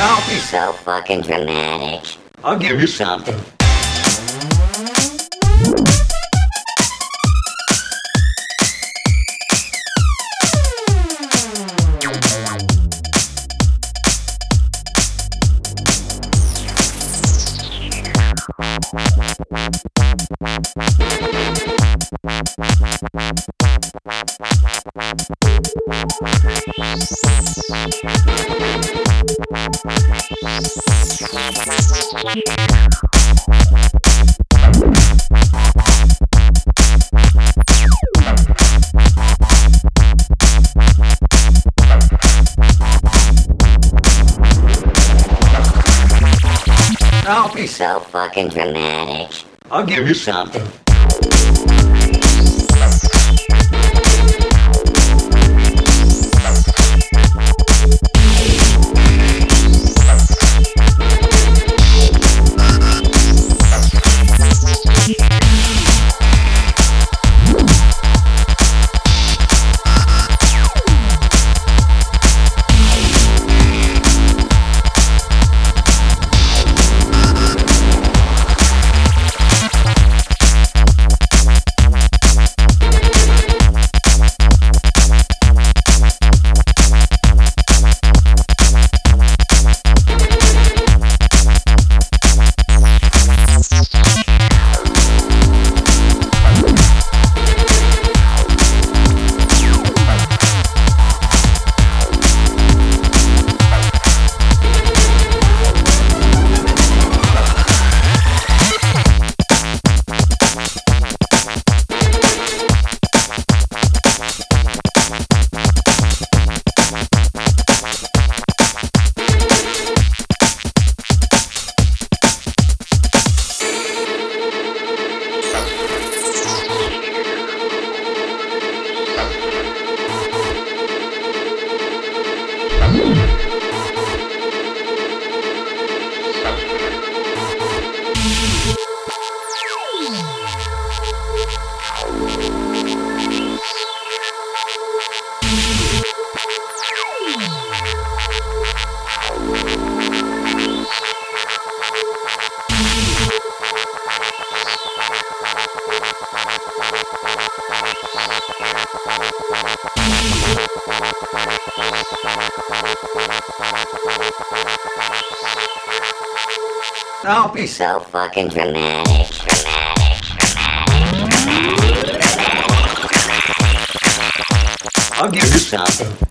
Don't be so fucking dramatic. I'll give you something. Don't be so fucking dramatic. I'll give you something. Don't be so fucking dramatic. Dramatic. Dramatic. Dramatic. I'll give you something.